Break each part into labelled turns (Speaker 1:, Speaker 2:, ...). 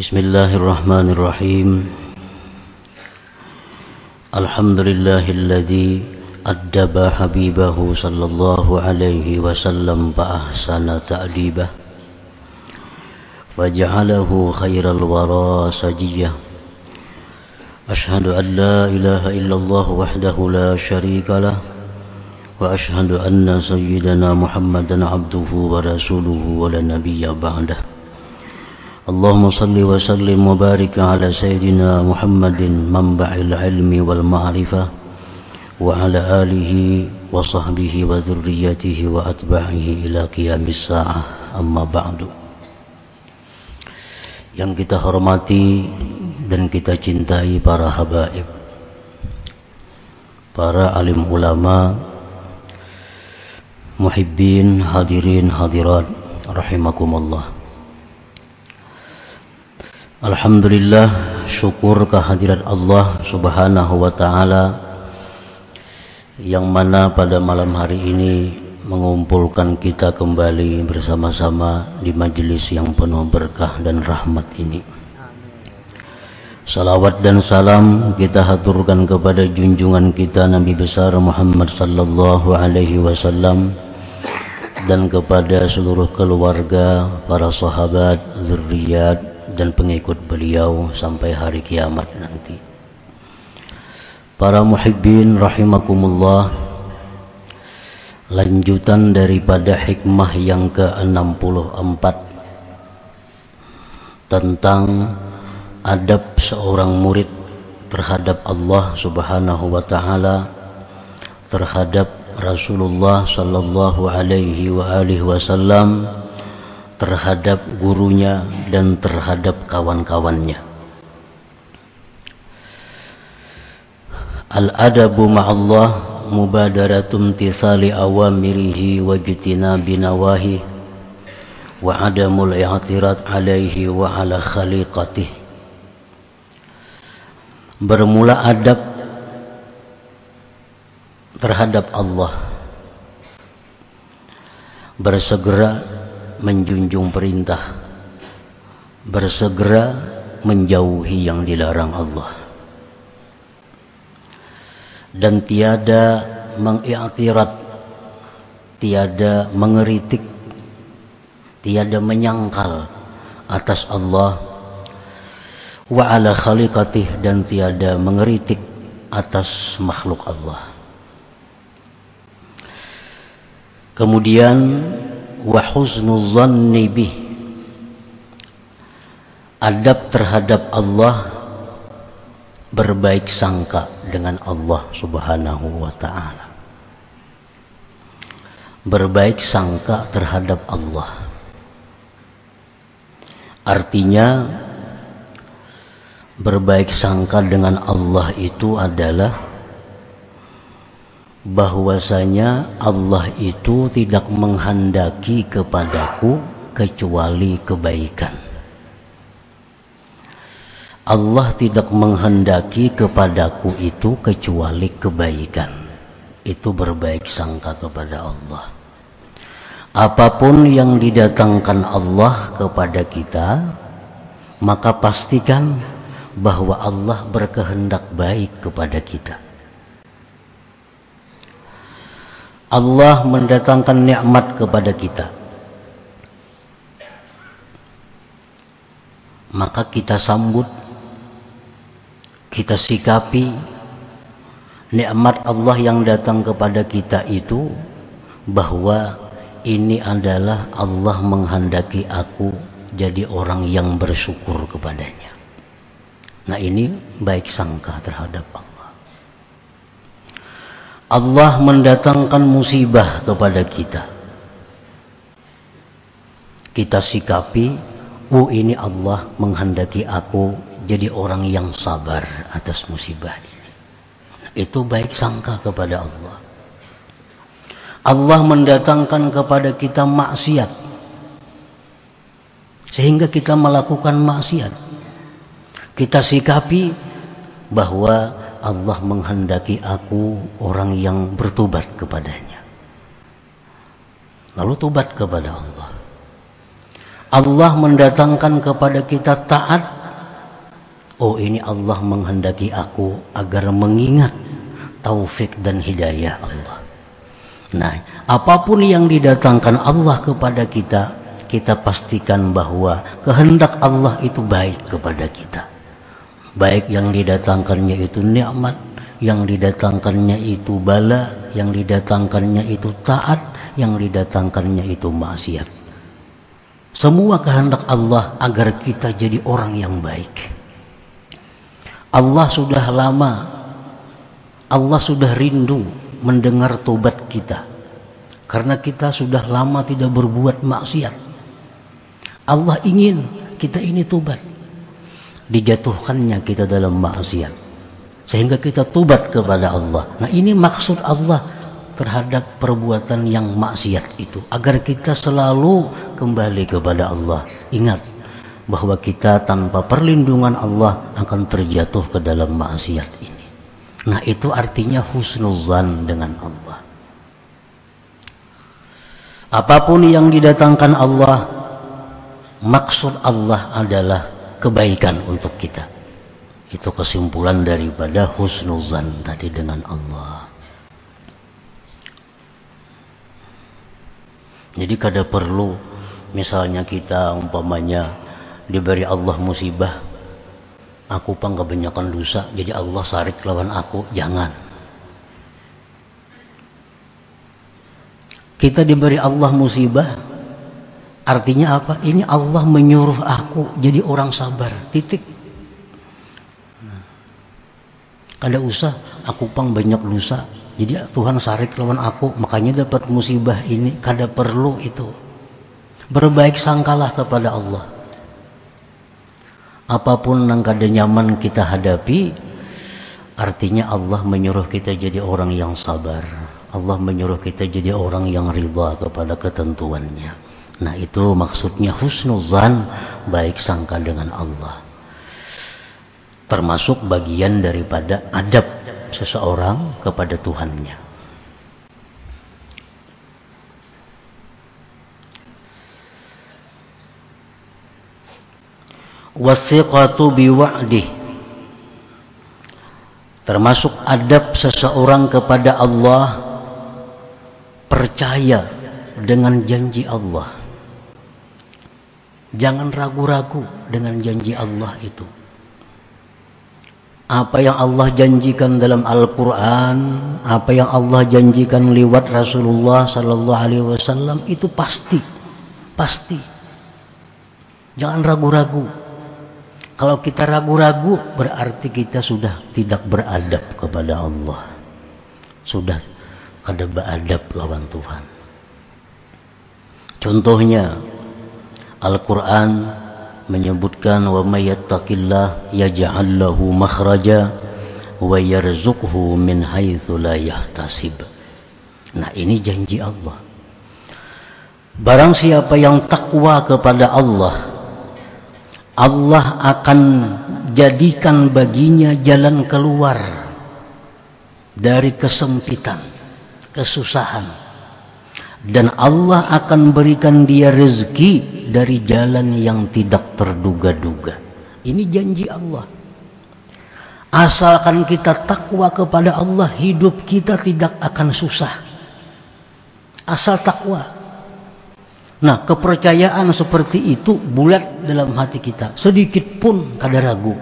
Speaker 1: بسم الله الرحمن الرحيم. الحمد لله الذي أدب حبيبه صلى الله عليه وسلم فأحسن تأديبه. وجعله خير الورى سجيه. أشهد أن لا إله إلا الله وحده لا شريك له. وأشهد أن سيدنا محمدا عبده ورسوله ولا نبي بعده. اللهم صل وسلم وبارك على سيدنا محمد منبع العلم والمعرفة وعلى آله وصحبه وذريته وأتباعه إلى قيام الساعة. أما بعد. Yang kita hormati dan kita cintai para habaib para alim ulama muhibbin hadirin hadirat rahimakumullah. Alhamdulillah syukur kehadirat Allah subhanahu wa ta'ala yang mana pada malam hari ini mengumpulkan kita kembali bersama-sama di majelis yang penuh berkah dan rahmat ini. Salawat dan salam kita haturkan kepada junjungan kita Nabi besar Muhammad sallallahu alaihi wasallam dan kepada seluruh keluarga, para sahabat, zuriat dan pengikut beliau sampai hari kiamat nanti. Para muhibbin rahimakumullah Lanjutan daripada hikmah yang ke-64 Tentang adab seorang murid terhadap Allah subhanahu wa ta'ala Terhadap Rasulullah sallallahu alaihi wa alihi wasallam terhadap gurunya dan terhadap kawan-kawannya. Al-adabu ma'allah mubadaratum tithali awamirihi wa jitinabi nawahi wa adamul i'tirat alaihi wa ala khaliqatih. Bermula adab terhadap Allah. Bersegera menjunjung perintah bersegera menjauhi yang dilarang Allah. Dan tiada mengiktirat tiada mengeritik tiada menyangkal atas Allah. Wa ala khaliqatih dan tiada mengeritik atas makhluk Allah. Kemudian wa husnul zanni bih. Adab terhadap Allah berbaik sangka dengan Allah Subhanahu wa taala. Berbaik sangka terhadap Allah. Artinya berbaik sangka dengan Allah itu adalah bahwasanya Allah itu tidak menghendaki kepadaku kecuali kebaikan. Allah tidak menghendaki kepadaku itu kecuali kebaikan. Itu berbaik sangka kepada Allah. Apa pun yang didatangkan Allah kepada kita, maka pastikan bahwa Allah berkehendak baik kepada kita. Allah mendatangkan nikmat kepada kita maka kita sambut kita sikapi nikmat Allah yang datang kepada kita itu bahwa ini adalah Allah menghendaki aku jadi orang yang bersyukur kepadanya. Nah ini baik sangka terhadap Allah. Allah mendatangkan musibah kepada kita. Kita sikapi, oh ini Allah menghendaki aku jadi orang yang sabar atas musibah ini. Itu baik sangka kepada Allah. Allah mendatangkan kepada kita maksiat. Sehingga kita melakukan maksiat. Kita sikapi bahwa Allah menghendaki aku orang yang bertobat kepadanya. Lalu tobat kepada Allah. Allah mendatangkan kepada kita taat oh ini Allah menghendaki aku agar mengingat taufik dan hidayah Allah nah apa pun yang didatangkan Allah kepada kita kita pastikan bahwa kehendak Allah itu baik kepada kita baik yang didatangkannya itu nikmat yang didatangkannya itu bala yang didatangkannya itu taat yang didatangkannya itu maksiat semua kehendak Allah agar kita jadi orang yang baik. Allah sudah lama, Allah sudah rindu mendengar tobat kita. Karena kita sudah lama tidak berbuat maksiat. Allah ingin kita ini tobat. Dijatuhkannya kita dalam maksiat. Sehingga kita tobat kepada Allah. Nah ini maksud Allah terhadap perbuatan yang maksiat itu agar kita selalu kembali kepada Allah ingat bahwa kita tanpa perlindungan Allah akan terjatuh ke dalam maksiat ini nah itu artinya husnuzan dengan Allah apa pun yang didatangkan Allah maksud Allah adalah kebaikan untuk kita. Itu kesimpulan daripada husnuzan tadi dengan Allah. Jadi kada perlu misalnya kita umpamanya diberi Allah musibah aku pang kebanyakan dosa jadi Allah sarik lawan aku jangan. Kita diberi Allah musibah artinya apa ini Allah menyuruh aku jadi orang sabar titik kada usah aku pang banyak dosa jadi Tuhan sarik lawan aku, makanya dapat musibah ini. Kada perlu itu. Berbaik sangkalah kepada Allah. Apa pun yang kada nyaman kita hadapi, artinya Allah menyuruh kita jadi orang yang sabar. Allah menyuruh kita jadi orang yang ridha kepada ketentuannya. Nah itu maksudnya husnuzan, baik sangka dengan Allah. Termasuk bagian daripada adab seseorang kepada Tuhannya. Wasiqatu biwa'dih termasuk adab seseorang kepada Allah percaya dengan janji Allah jangan ragu-ragu dengan janji Allah itu apa yang Allah janjikan dalam Al-Quran, apa yang Allah janjikan lewat Rasulullah Sallallahu Alaihi Wasallam itu pasti, pasti. Jangan ragu-ragu. Kalau kita ragu-ragu berarti kita sudah tidak beradab kepada Allah, sudah kada beradab lawan Tuhan. Contohnya Al-Quran menyebutkan wa may yattaqillah yaj'al lahu makhraja wa yarzuqhu min haitsu la yahtasib. Nah, ini janji Allah. Barang siapa yang takwa kepada Allah, Allah akan jadikan baginya jalan keluar dari kesempitan, kesusahan. Dan Allah akan berikan dia rezeki dari jalan yang tidak terduga-duga. Ini janji Allah. Asalkan kita takwa kepada Allah, hidup kita tidak akan susah. Asal takwa. Nah, kepercayaan seperti itu bulat dalam hati kita. Sedikit pun kada ragu.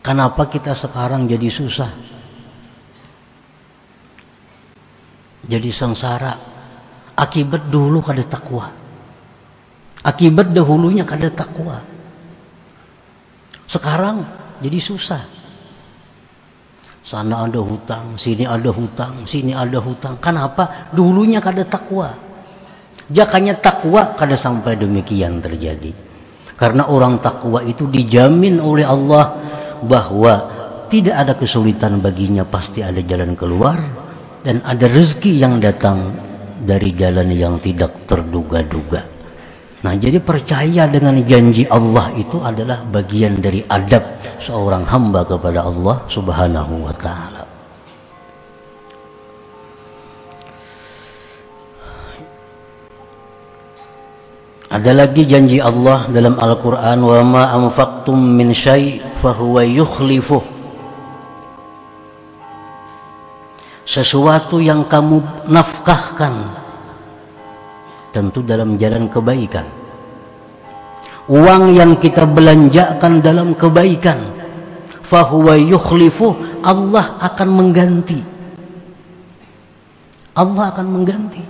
Speaker 1: Kenapa kita sekarang jadi susah? Jadi sengsara akibat dulu kada takwa akibat dahulunya kada takwa sekarang jadi susah. Sana ada hutang sini ada hutang sini ada hutang. Kenapa? Dulunya kada takwa jakanya takwa kada sampai demikian terjadi. Karena orang takwa itu dijamin oleh Allah bahwa tidak ada kesulitan baginya pasti ada jalan keluar dan ada rezeki yang datang dari jalan yang tidak terduga-duga. Nah, jadi percaya dengan janji Allah itu adalah bagian dari adab seorang hamba kepada Allah Subhanahu wa taala. Ada lagi janji Allah dalam Al-Quran wa ma anfaqtum min syai fahuwa yukhlifuh. Sesuatu yang kamu nafkahkan tentu dalam jalan kebaikan. Uang yang kita belanjakan dalam kebaikan fahuwa yukhlifu Allah akan mengganti. Allah akan mengganti.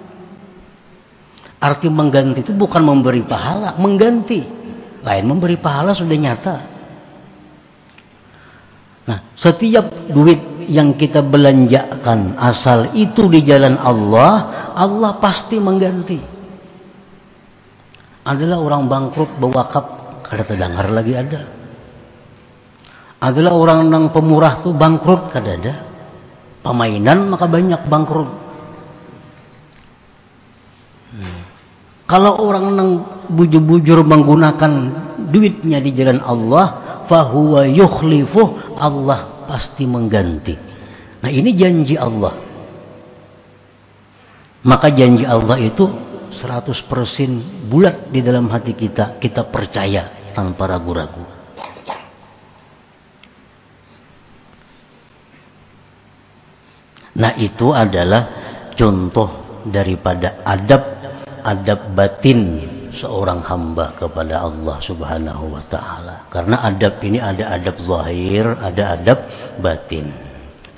Speaker 1: Arti mengganti itu bukan memberi pahala, mengganti. Lain memberi pahala sudah nyata. Nah, setiap duit yang kita belanjakan asal itu di jalan Allah, Allah pasti mengganti. Adalah orang bangkrut bewakaf, kada terdengar lagi ada. Adalah orang nang pemurah tuh bangkrut kada ada. Pemainan maka banyak bangkrut. Kalau orang yang bujur-bujur menggunakan duitnya di jalan Allah, fahuwa yukhlifuh, Allah pasti mengganti. Nah ini janji Allah. Maka janji Allah itu 100% bulat di dalam hati kita, kita percaya tanpa ragu-ragu. Nah itu adalah contoh daripada adab adab batin seorang hamba kepada Allah Subhanahu wa taala. Karena adab ini ada adab zahir, ada adab batin.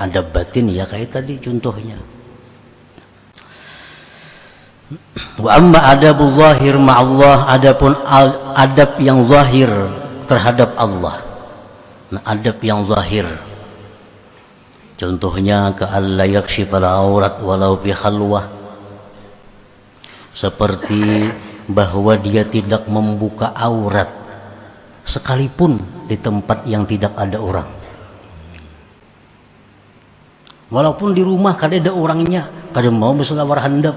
Speaker 1: Adab batin ya kayak tadi contohnya. Wa amma adabu zahir Allah adapun adab yang zahir terhadap Allah. Nah, adab yang zahir Contohnya ke Allah yakshifal aurat walau fi khalwah seperti bahwa dia tidak membuka aurat sekalipun di tempat yang tidak ada orang. Walaupun di rumah kada ada orangnya, kada mau berselawar handap.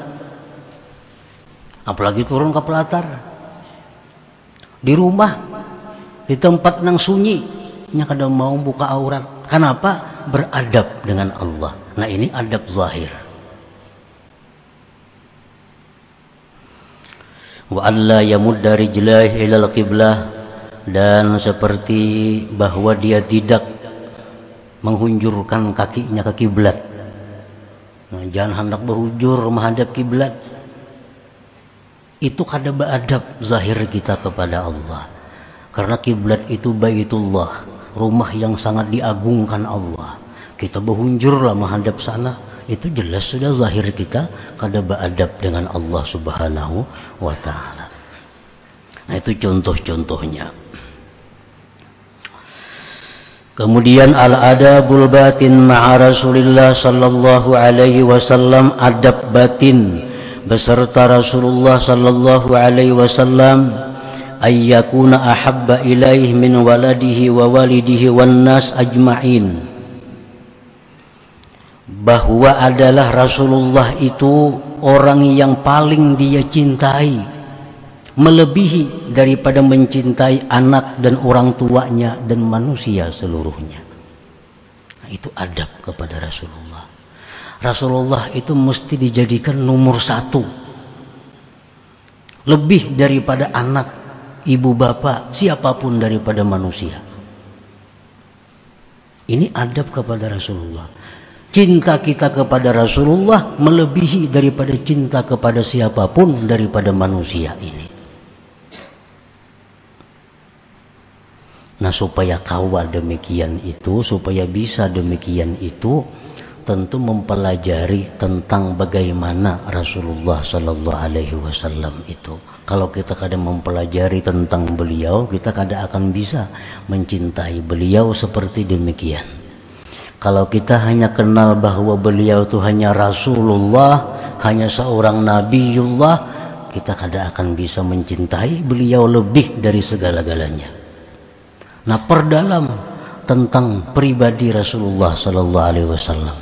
Speaker 1: Apalagi turun ke pelatar. Di rumah, di tempat nang sunyi, nya kada mau buka aurat. Kenapa? Beradab dengan Allah. Nah ini adab zahir. Wa alla yamudda rijlah ilal qiblah dan seperti bahwa dia tidak menghunjurkan kakinya ke kiblat. Nah, jangan hendak berhujur menghadap kiblat. Itu kada beradab zahir kita kepada Allah. Karena kiblat itu baitullah, rumah yang sangat diagungkan Allah. Kita berhunjurlah menghadap sana, itu jelas sudah zahir kita kada beradab dengan Allah Subhanahu wa taala. Nah, itu contoh-contohnya. Kemudian al-adabul batin ma'a Rasulillah sallallahu alaihi wasallam adab batin beserta Rasulullah sallallahu alaihi wasallam ayyakuna ahabba ilaih min waladihi wa walidihi wan nas ajma'in bahwa adalah Rasulullah itu orang yang paling dia cintai melebihi daripada mencintai anak dan orang tuanya dan manusia seluruhnya. Nah, itu adab kepada Rasulullah. Rasulullah itu mesti dijadikan nomor satu. Lebih daripada anak ibu bapak siapa pun daripada manusia. Ini adab kepada Rasulullah cinta kita kepada Rasulullah melebihi daripada cinta kepada siapa pun daripada manusia ini. Nah supaya kawal demikian itu, supaya bisa demikian itu, tentu mempelajari tentang bagaimana Rasulullah Sallallahu Alaihi Wasallam itu. Kalau kita kadang mempelajari tentang beliau, kita kadang akan bisa mencintai beliau seperti demikian. Kalau kita hanya kenal bahwa beliau itu hanya Rasulullah, hanya seorang Nabiullah, kita kada akan bisa mencintai beliau lebih dari segala-galanya. Nah, perdalam tentang pribadi Rasulullah Sallallahu Alaihi Wasallam.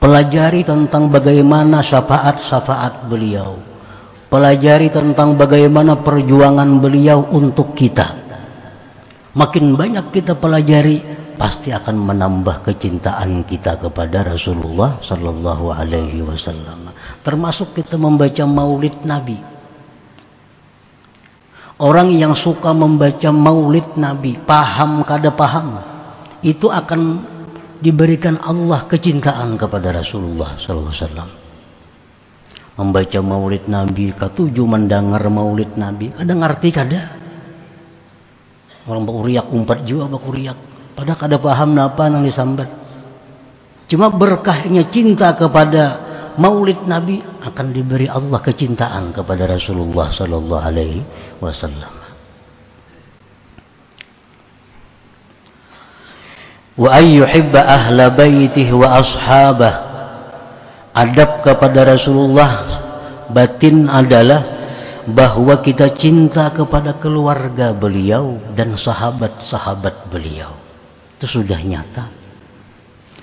Speaker 1: Pelajari tentang bagaimana syafaat-syafaat beliau. Pelajari tentang bagaimana perjuangan beliau untuk kita. Makin banyak kita pelajari, pasti akan menambah kecintaan kita kepada Rasulullah Sallallahu Alaihi Wasallam. Termasuk kita membaca Maulid Nabi. orang yang suka membaca maulid Nabi paham kada paham itu akan diberikan Allah kecintaan kepada Rasulullah SAW membaca maulid Nabi ketujuh mendengar maulid Nabi ada ngerti kada orang bakuriak umpat juga bakuriak pada kada paham napa yang disambat cuma berkahnya cinta kepada maulid Nabi akan diberi Allah kecintaan kepada Rasulullah sallallahu alaihi wasallam. Wa ayyuhibba ahla baitihi wa ashabah. Adab kepada Rasulullah batin adalah bahwa kita cinta kepada keluarga beliau dan sahabat-sahabat beliau. Itu sudah nyata.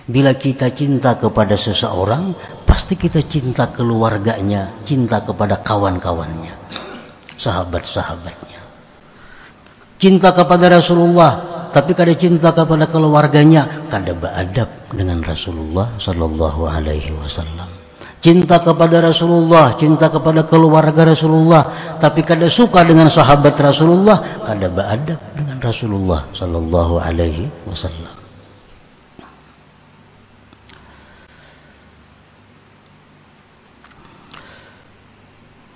Speaker 1: Bila kita cinta kepada seseorang, pasti kita cinta keluarganya, cinta kepada kawan-kawannya, sahabat-sahabatnya. Cinta kepada Rasulullah, tapi kada cinta kepada keluarganya, kada beradab dengan Rasulullah sallallahu alaihi wasallam. Cinta kepada Rasulullah, cinta kepada keluarga Rasulullah, tapi kada suka dengan sahabat Rasulullah, kada beradab dengan Rasulullah sallallahu alaihi wasallam.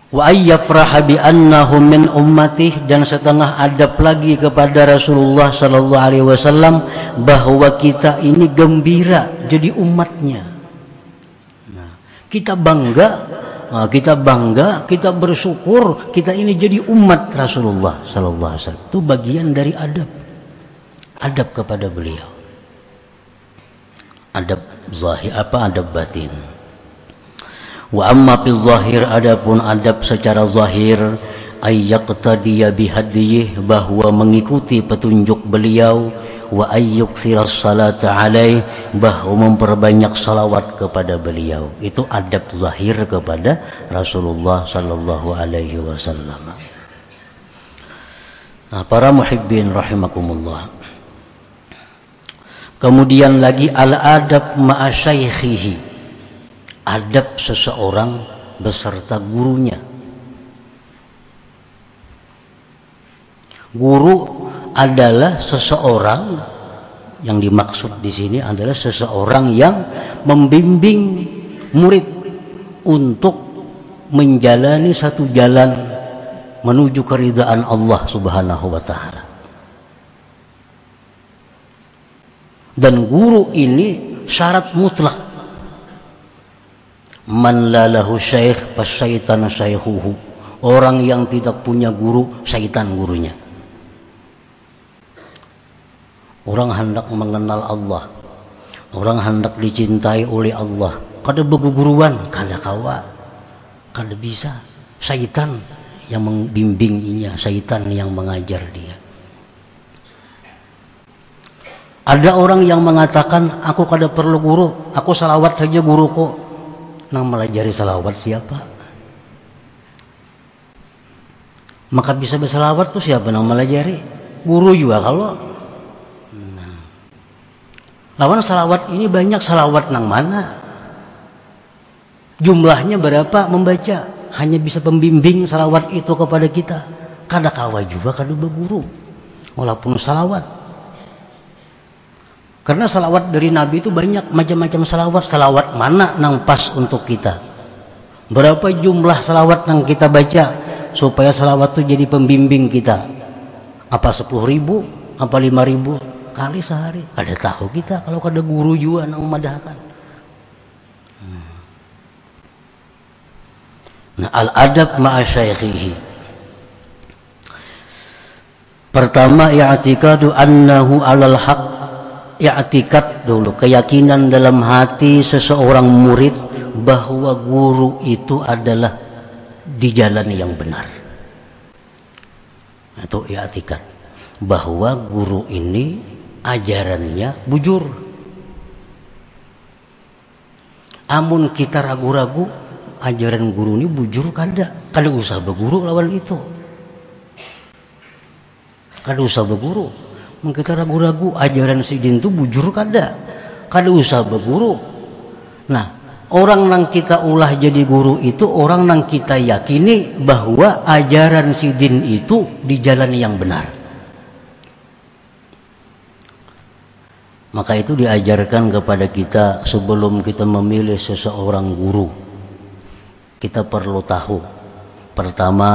Speaker 1: wa ayyafraha bi annahu min ummatih dan setengah adab lagi kepada Rasulullah sallallahu alaihi wasallam bahwa kita ini gembira jadi umatnya. Kita bangga, nah, kita bangga, kita bersyukur kita ini jadi umat Rasulullah sallallahu alaihi wasallam. Itu bagian dari adab. Adab kepada beliau. Adab zahir apa adab batin. Wa amma fi zahir adapun adab secara zahir ayyaqtadiya bihadiyih bahwa mengikuti petunjuk beliau wa ayyuktsiras salata alaih bahwa memperbanyak salawat kepada beliau itu adab zahir kepada Rasulullah sallallahu alaihi wasallam Nah, para muhibbin rahimakumullah. Kemudian lagi al-adab ma'a syaikhihi adab seseorang beserta gurunya. Guru adalah seseorang yang dimaksud di sini adalah seseorang yang membimbing murid untuk menjalani satu jalan menuju keridhaan Allah Subhanahu wa taala. Dan guru ini syarat mutlak Man lalahu syekh fasyaitan syaikhuhu. Orang yang tidak punya guru, syaitan gurunya. Orang hendak mengenal Allah. Orang hendak dicintai oleh Allah. Kada beguruan, kada kawa. Kada bisa. Syaitan yang membimbinginya, syaitan yang mengajar dia. Ada orang yang mengatakan, aku kada perlu guru, aku salawat saja guruku nang melajari salawat siapa maka bisa bersalawat tuh siapa nang melajari guru juga kalau. Lawan salawat ini banyak salawat nang mana jumlahnya berapa membaca hanya bisa pembimbing salawat itu kepada kita kada kawa juga kada berguru walaupun salawat karena salawat dari Nabi itu banyak macam-macam salawat. Salawat mana nang pas untuk kita? Berapa jumlah salawat yang kita baca supaya salawat itu jadi pembimbing kita? Apa sepuluh ribu? Apa lima ribu kali sehari? Ada tahu kita kalau ada guru juga nang memadahkan. Hmm. Nah, al-adab ma'a Pertama, i'tikadu annahu alal haq i'tikat dulu keyakinan dalam hati seseorang murid bahwa guru itu adalah di jalan yang benar atau i'tikat bahwa guru ini ajarannya bujur. Amun kita ragu-ragu ajaran guru ini bujur kada? Kada usah berguru lawan itu. Kada usah berguru. Kita ragu-ragu ajaran si jin itu bujur kada? Kada usah berguru. Nah orang nang kita ulah jadi guru itu orang nang kita yakini bahwa ajaran si din itu di jalan yang benar. Maka itu diajarkan kepada kita sebelum kita memilih seseorang guru. Kita perlu tahu. Pertama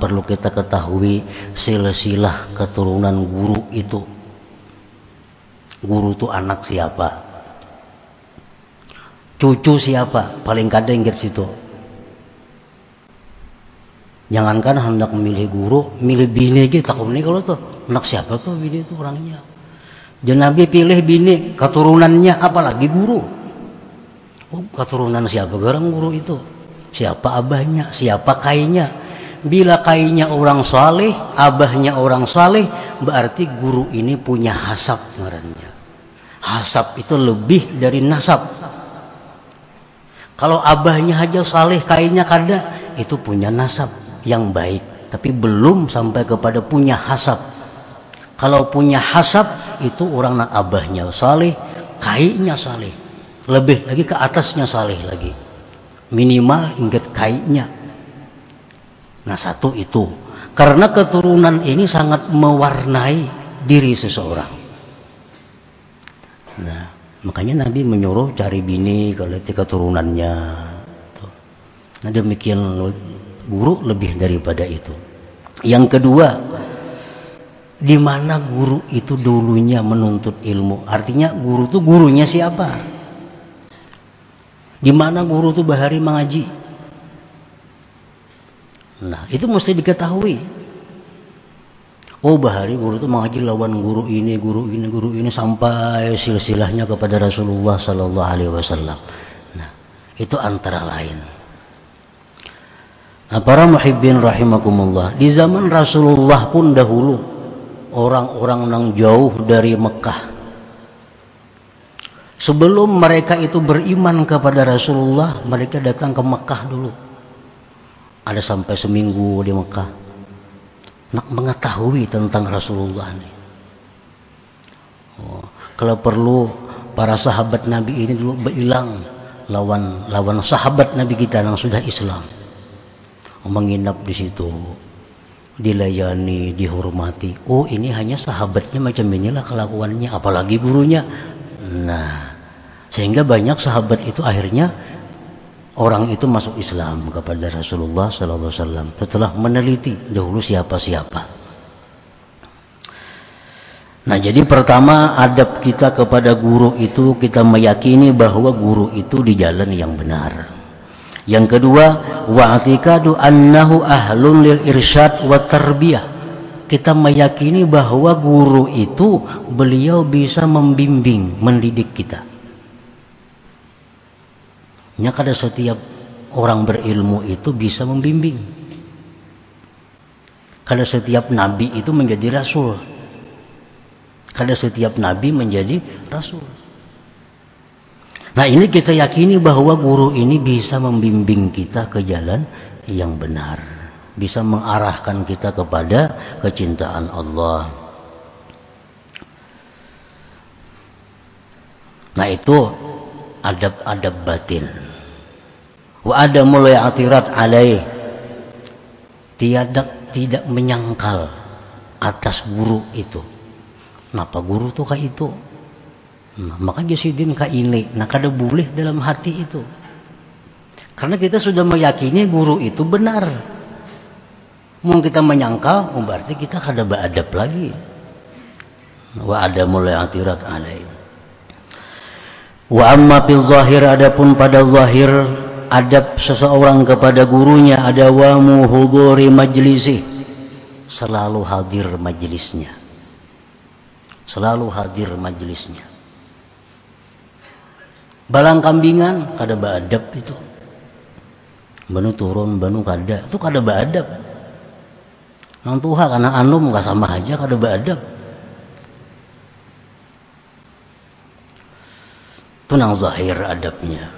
Speaker 1: perlu kita ketahui silsilah keturunan guru itu. Guru itu anak siapa? cucu siapa paling kadang ingat situ jangankan hendak memilih guru milih bini aja takut nih kalau tuh anak siapa tuh bini itu orangnya Nabi pilih bini keturunannya apalagi guru. Oh, keturunan siapa? Garang guru itu. Siapa abahnya? Siapa kainya? Bila kainya orang saleh abahnya orang saleh berarti guru ini punya hasab ngarannya hasab itu lebih dari nasab. Kalau abahnya aja saleh kayaknya kada, itu punya nasab yang baik, tapi belum sampai kepada punya hasab. Kalau punya hasab itu orang nak abahnya saleh, kayaknya saleh. Lebih lagi ke atasnya saleh lagi. Minimal ingat kayaknya. Nah satu itu. Karena keturunan ini sangat mewarnai diri seseorang. Nah, Makanya Nabi menyuruh cari bini kalau keturunannya. Nah demikian guru lebih daripada itu. Yang kedua, di mana guru itu dulunya menuntut ilmu. Artinya guru itu gurunya siapa? Di mana guru itu bahari mengaji? Nah, itu mesti diketahui. Oh bahari guru itu mengaji lawan guru ini, guru ini, guru ini sampai silsilahnya kepada Rasulullah Sallallahu Alaihi Wasallam. Nah itu antara lain. Nah para muhibbin rahimakumullah di zaman Rasulullah pun dahulu orang-orang yang jauh dari Mekah. Sebelum mereka itu beriman kepada Rasulullah mereka datang ke Mekah dulu. Ada sampai seminggu di Mekah. Nak mengetahui tentang Rasulullah ini. Oh, kalau perlu para sahabat Nabi ini dulu berhilang lawan lawan sahabat Nabi kita yang sudah Islam. Menginap di situ dilayani dihormati oh ini hanya sahabatnya macam inilah kelakuannya apalagi gurunya nah sehingga banyak sahabat itu akhirnya orang itu masuk Islam kepada Rasulullah Sallallahu Alaihi Wasallam setelah meneliti dahulu siapa-siapa. Nah jadi pertama adab kita kepada guru itu kita meyakini bahwa guru itu di jalan yang benar. Yang kedua wa'tikadu annahu ahlun lil irsyad wa tarbiyah. Kita meyakini bahwa guru itu beliau bisa membimbing, mendidik kita. Nya kada setiap orang berilmu itu bisa membimbing. Kada setiap nabi itu menjadi rasul. Kada setiap nabi menjadi rasul. Nah ini kita yakini bahwa guru ini bisa membimbing kita ke jalan yang benar. Bisa mengarahkan kita kepada kecintaan Allah. Nah itu adab-adab batin wa ada mulai atirat alaih tiada tidak menyangkal atas guru itu kenapa guru tuh kayak itu nah, maka jasidin kak ini nah kada boleh dalam hati itu. Karena kita sudah meyakini guru itu benar. Mau kita menyangkal oh berarti kita kada beradab lagi. Wa ada mulai atirat alaih. Wa amma fil zahir adapun pada zahir adab seseorang kepada gurunya ada wamu huduri majlisi selalu hadir majlisnya. Selalu hadir majlisnya balang kambingan kada beadab itu. Banu turun banu kada. Itu kada beadab nang tuha karena anum nggak sama aja kada beadab itu nang zahir adabnya.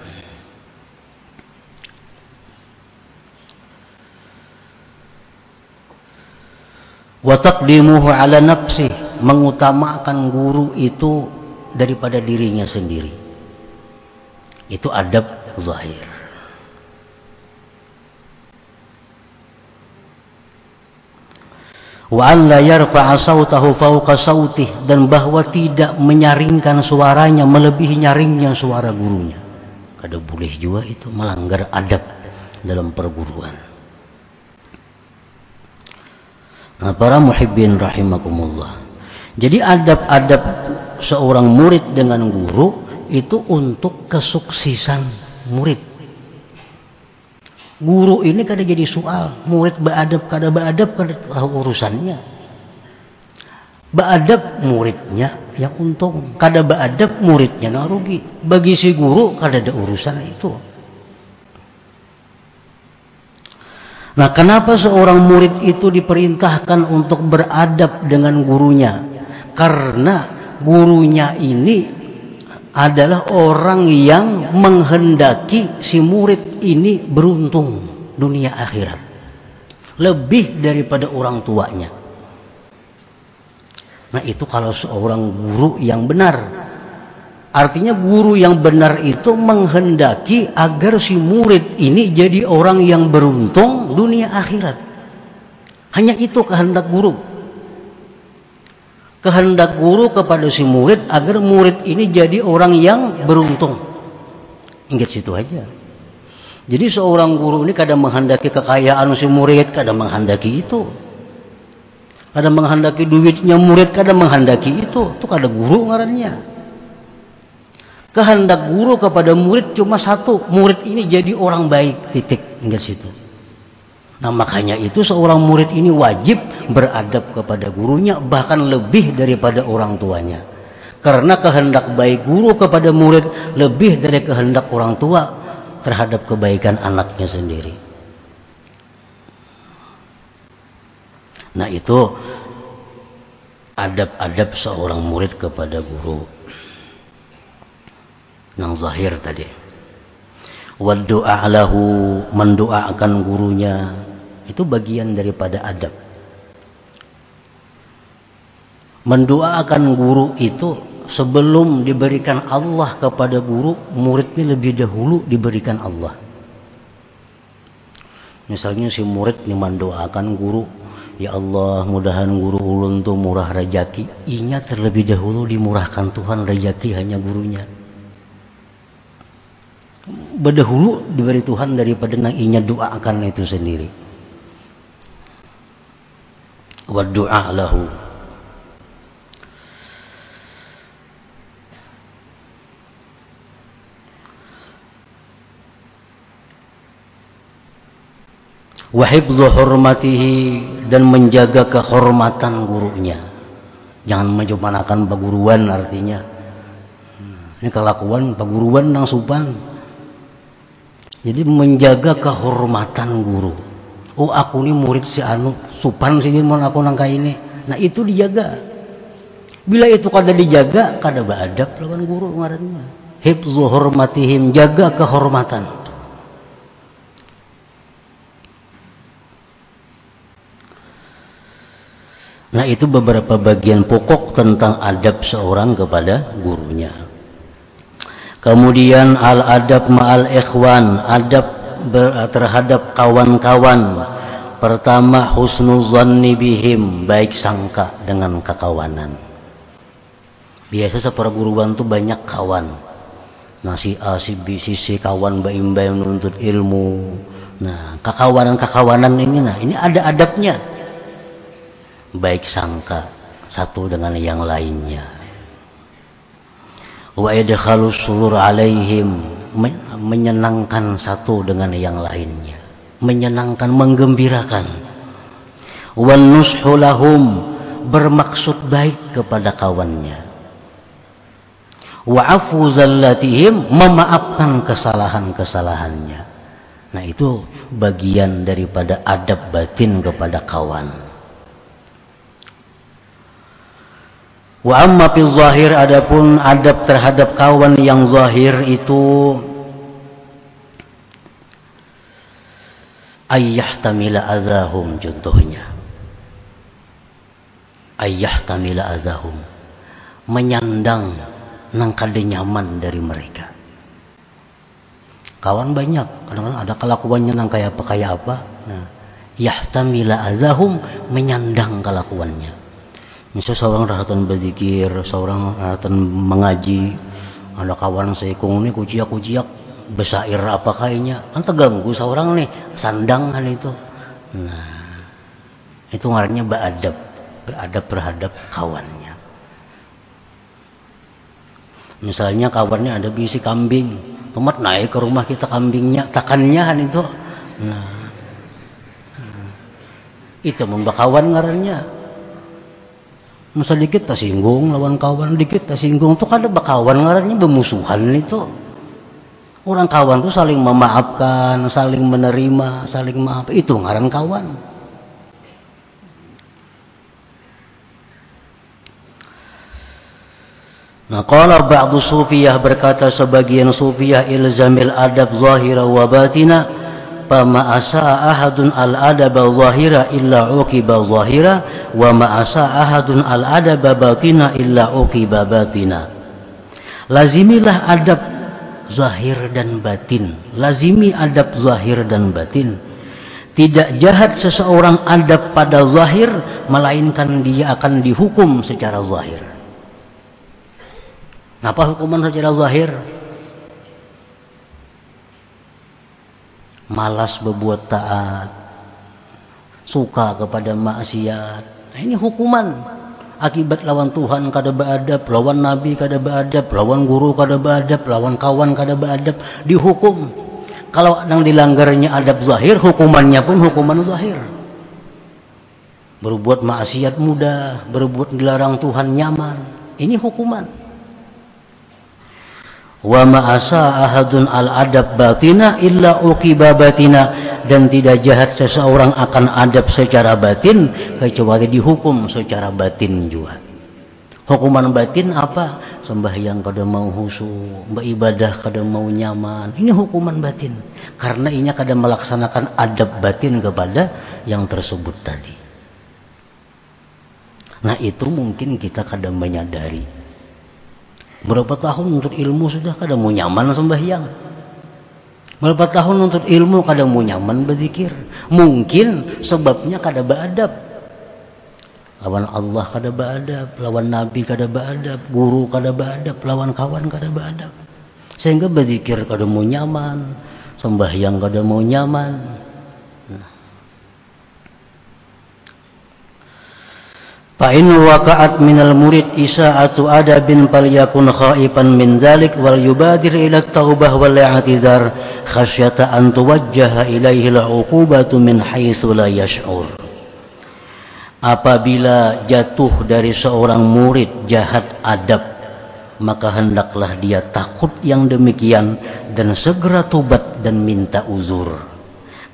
Speaker 1: Wa taqdimuhu ala nafsi mengutamakan guru itu daripada dirinya sendiri itu adab zahir. Wa an la yarfa'a dan bahwa tidak menyaringkan suaranya melebihi nyaringnya suara gurunya. Kada boleh juga itu melanggar adab dalam perguruan. Nah, para muhibbin rahimakumullah. Jadi adab-adab seorang murid dengan guru itu untuk kesuksesan murid. Guru ini kada jadi soal, murid beradab kada beradab kada tahu urusannya. Beadab muridnya yang untung, kada beadab muridnya yang rugi. Bagi si guru kada ada urusan itu. Nah, kenapa seorang murid itu diperintahkan untuk beradab dengan gurunya? Karena gurunya ini adalah orang yang menghendaki si murid ini beruntung dunia akhirat. Lebih daripada orang tuanya. Nah, itu kalau seorang guru yang benar Artinya guru yang benar itu menghendaki agar si murid ini jadi orang yang beruntung dunia akhirat. Hanya itu kehendak guru. Kehendak guru kepada si murid agar murid ini jadi orang yang beruntung. Ingat situ aja. Jadi seorang guru ini kadang menghendaki kekayaan si murid, kadang menghendaki itu. Kadang menghendaki duitnya murid, kadang menghendaki itu. Itu kada guru ngarannya kehendak guru kepada murid cuma satu murid ini jadi orang baik titik hingga situ nah makanya itu seorang murid ini wajib beradab kepada gurunya bahkan lebih daripada orang tuanya. Karena kehendak baik guru kepada murid lebih dari kehendak orang tua terhadap kebaikan anaknya sendiri. Nah itu adab-adab seorang murid kepada guru. Yang zahir tadi wadu'a lahu mendoakan gurunya. Itu bagian daripada adab. Mendoakan guru itu sebelum diberikan Allah kepada guru muridnya lebih dahulu diberikan Allah. Misalnya si murid ini mendoakan guru Ya Allah mudahan guru ulun tuh murah rejaki Inya terlebih dahulu dimurahkan Tuhan rejaki hanya gurunya berdahulu diberi Tuhan daripada nang inya doa akan itu sendiri. Wa doa lahu. Wahibzu hormatihi dan menjaga kehormatan gurunya. Jangan menjumanakan paguruan artinya. Ini kelakuan paguruan nang supan jadi menjaga kehormatan guru. Oh aku ini murid si anu supan sih mau aku nangka ini. Nah itu dijaga. Bila itu kada dijaga kada beradab lawan guru ngarannya hifzu hormatihim jaga kehormatan. Nah itu beberapa bagian pokok tentang adab seorang kepada gurunya. Kemudian al-adab ma'al ikhwan, adab terhadap kawan-kawan. Pertama husnuzanni bihim, baik sangka dengan kekawanan. Biasa seperguruan tuh banyak kawan. Nasi A, si B, si C, kawan baim-baim menuntut ilmu. Nah, kekawanan-kekawanan ini nah, ini ada adabnya. Baik sangka satu dengan yang lainnya wa idkhalus surur alaihim menyenangkan satu dengan yang lainnya. Menyenangkan menggembirakan. Wan nushu lahum bermaksud baik kepada kawannya. Wa afu zallatihim memaafkan kesalahan-kesalahannya. Nah itu bagian daripada adab batin kepada kawan Wa amma fi zahir adapun adab terhadap kawan yang zahir itu ayah tamila adahum contohnya. Ayah tamila adahum menyandang nang kade nyaman dari mereka. Kawan banyak kadang-kadang ada kelakuannya yang kayak apa kayak apa. Nah yahtamila azahum menyandang kelakuannya misal seorang rahatan berzikir seorang rahatan mengaji ada kawan seikung ini kuciak-kuciak besair apa kayaknya kan terganggu seorang nih sandangan itu nah itu ngarannya beradab beradab terhadap kawannya misalnya kawannya ada bisi kambing Tumat naik ke rumah kita kambingnya, takannya kan itu. Nah, itu membakawan ngarannya. Masa dikit tak singgung lawan kawan dikit tak singgung tuh ada bakawan ngarannya bermusuhan itu. Orang kawan tuh saling memaafkan, saling menerima, saling maaf. Itu ngaran kawan. Nah, qala ba'du sufiyah berkata sebagian sufiyah ilzamil adab zahira wa batina al adaba zahira illa uqiba zahira wa ma asa ahadun al adaba batina illa uqiba batina. Lazimilah adab zahir dan batin. Lazimi adab zahir dan batin. Tidak jahat seseorang adab pada zahir melainkan dia akan dihukum secara zahir. Apa hukuman secara zahir? Malas berbuat taat, suka kepada maksiat. Nah, ini hukuman akibat lawan Tuhan kada beradab, lawan Nabi kada beradab, lawan guru kada beradab, lawan kawan kada beradab, dihukum. Kalau yang dilanggarnya adab zahir, hukumannya pun hukuman zahir. Berbuat maksiat mudah, berbuat dilarang Tuhan nyaman. Ini hukuman wa ma'asa ahadun al adab batina illa uqiba batina. Dan tidak jahat seseorang akan adab secara batin kecuali dihukum secara batin juga. Hukuman batin apa? Sembahyang kada mau husu beribadah kada mau nyaman. Ini hukuman batin. Karena ini kada melaksanakan adab batin kepada yang tersebut tadi. Nah itu mungkin kita kadang menyadari Berapa tahun untuk ilmu sudah kadang mau nyaman sembahyang. Berapa tahun untuk ilmu kadang mau nyaman berzikir. Mungkin sebabnya kada beradab. Lawan Allah kada beradab, lawan Nabi kada beradab, guru kada beradab, lawan kawan kada beradab. Sehingga berzikir kada mau nyaman, sembahyang kada mau nyaman, Fa in waqa'at minal murid isa isa'atu adabin falyakun khaiban min zalik wal yubadir ila taubah wal i'tizar khasyata an tuwajjaha ilaihi al-uqubatu min haitsu la yash'ur. Apabila jatuh dari seorang murid jahat adab maka hendaklah dia takut yang demikian dan segera tobat dan minta uzur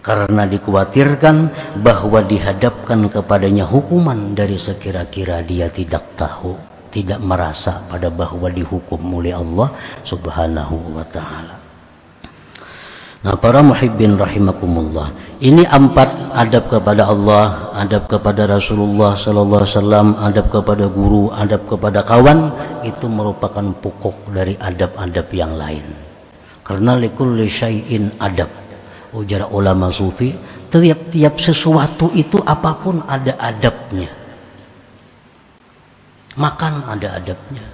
Speaker 1: karena dikhawatirkan bahwa dihadapkan kepadanya hukuman dari sekira-kira dia tidak tahu, tidak merasa pada bahwa dihukum oleh Allah Subhanahu wa taala. Nah, para muhibbin rahimakumullah. Ini empat adab kepada Allah, adab kepada Rasulullah sallallahu alaihi wasallam, adab kepada guru, adab kepada kawan itu merupakan pokok dari adab-adab yang lain. Karena likulli syai'in adab ujar ulama sufi tiap-tiap sesuatu itu apa pun ada adabnya. Makan ada adabnya.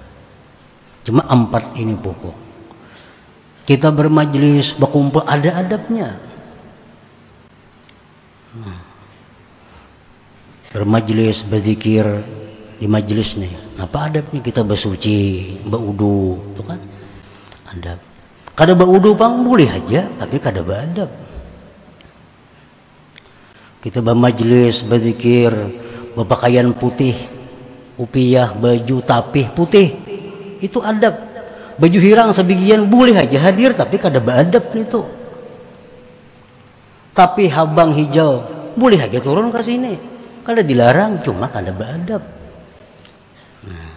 Speaker 1: Cuma empat ini pokok. Kita bermajlis berkumpul ada adabnya. Bermajlis berzikir di majlis nih apa adabnya? Kita bersuci berudu itu kan? Adab. Kada berudu bang boleh aja tapi kada beradab kita bermajlis, berzikir, berpakaian putih, upiah, baju tapih putih. Itu adab. Baju hirang sebagian boleh aja hadir tapi kada beradab itu. Tapi habang hijau boleh aja turun ke sini. Kada dilarang cuma kada beradab. Nah.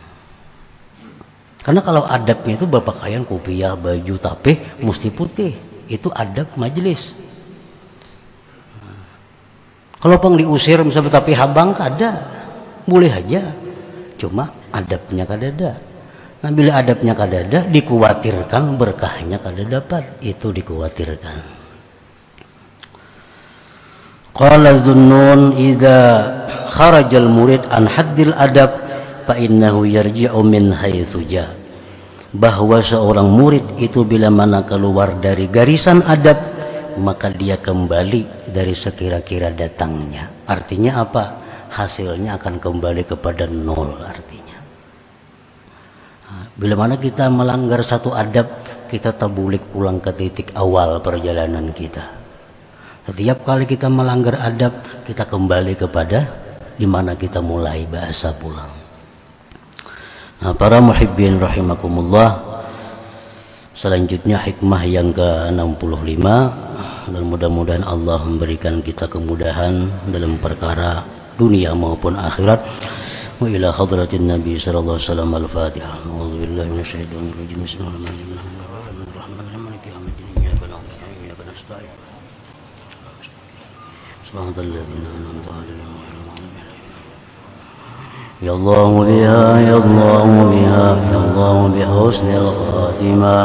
Speaker 1: Karena kalau adabnya itu berpakaian kopiah, baju tapih mesti putih. Itu adab majelis. Kalau pang diusir misalnya tapi habang kada, boleh aja. Cuma adabnya kada ada. Nah, bila adabnya kadada dikhawatirkan berkahnya kada dapat itu dikhawatirkan. Qala Zunnun idza kharajal murid an haddil adab fa innahu yarji'u min haitsu bahwa seorang murid itu bila mana keluar dari garisan adab maka dia kembali dari sekira-kira datangnya artinya apa hasilnya akan kembali kepada nol artinya bila mana kita melanggar satu adab kita tabulik pulang ke titik awal perjalanan kita setiap kali kita melanggar adab kita kembali kepada di mana kita mulai bahasa pulang. Nah, para muhibbin rahimakumullah. Selanjutnya hikmah yang ke-65 dan mudah-mudahan Allah memberikan kita kemudahan dalam perkara dunia maupun akhirat. Wa ila hadratin Nabi sallallahu alaihi wasallam al-Fatihah. A'udzu billahi minasyaitonir rajim. Bismillahirrahmanirrahim. صراط الذين أنعمت عليهم يا الله بها يا الله بها يا الله بحسن الخاتمة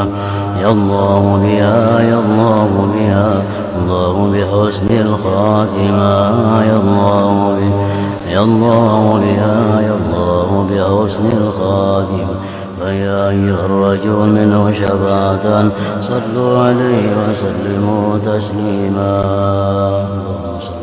Speaker 1: يا الله بها يا الله بها الله بحسن الخاتمة يا الله بها يا الله بها يا الله بحسن الخاتمة. فيا أيها الرجل منه شفاعة صلوا عليه وسلموا تسليما. اللهم صل